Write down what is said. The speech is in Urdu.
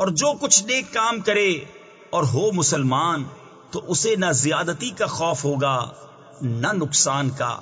اور جو کچھ نیک کام کرے اور ہو مسلمان تو اسے نہ زیادتی کا خوف ہوگا، نہ نقصان کا۔